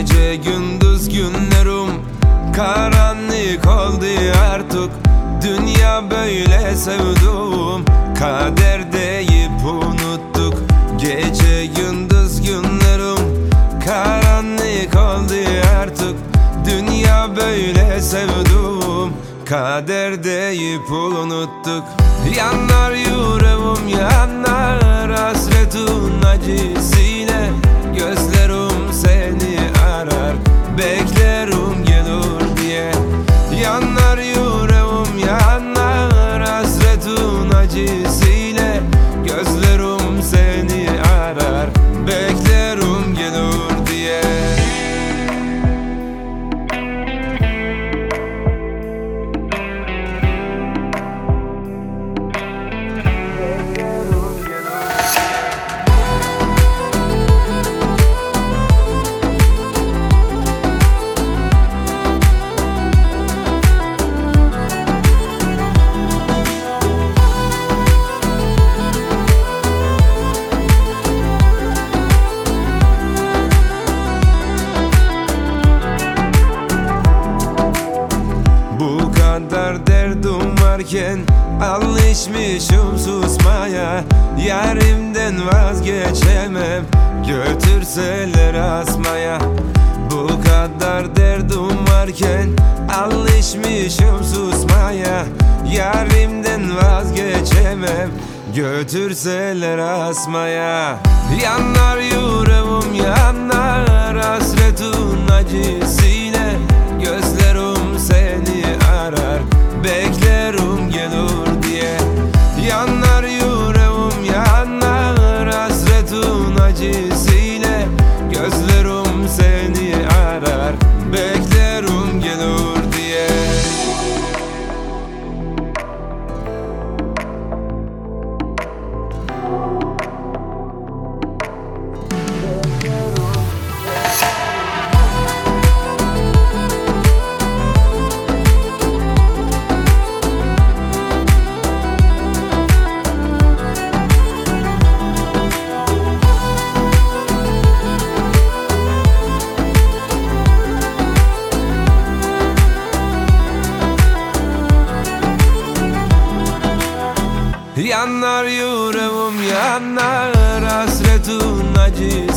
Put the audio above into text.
Gece gündüz günlerim Karanlık oldu artık. Dünya böyle sevdum Kader deyip unuttuk. Gece gündüz günlerim Karanlık oldu artık. Dünya böyle sevdum Kader deyip unuttuk. Yanar yüreğim yanar Hasretin acısıyla Gözlerim varken Alışmışım susmaya. Yarimden vazgeçemem Götürseler asmaya. Bu kadar derdim varken Alışmışım susmaya. Yarimden vazgeçemem Götürseler asmaya. Yanar yüreğim yanar Hasretin acısıyla Yanar yüreğim yanar Hasretin acı